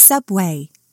Subway.